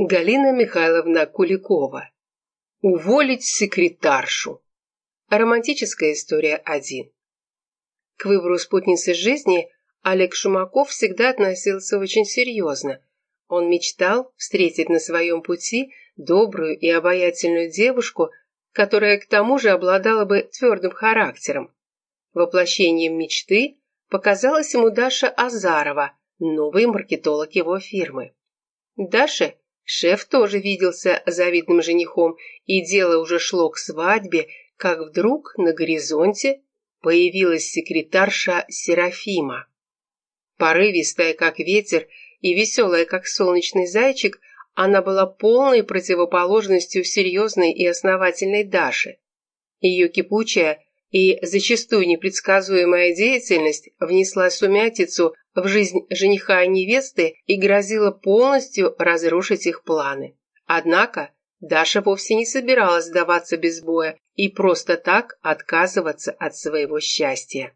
Галина Михайловна Куликова. Уволить секретаршу. Романтическая история 1. К выбору спутницы жизни Олег Шумаков всегда относился очень серьезно. Он мечтал встретить на своем пути добрую и обаятельную девушку, которая к тому же обладала бы твердым характером. Воплощением мечты показалась ему Даша Азарова, новый маркетолог его фирмы. Даша Шеф тоже виделся завидным женихом, и дело уже шло к свадьбе, как вдруг на горизонте появилась секретарша Серафима. Порывистая, как ветер, и веселая, как солнечный зайчик, она была полной противоположностью серьезной и основательной Даши. Ее кипучая и зачастую непредсказуемая деятельность внесла сумятицу в жизнь жениха и невесты и грозила полностью разрушить их планы. Однако Даша вовсе не собиралась сдаваться без боя и просто так отказываться от своего счастья.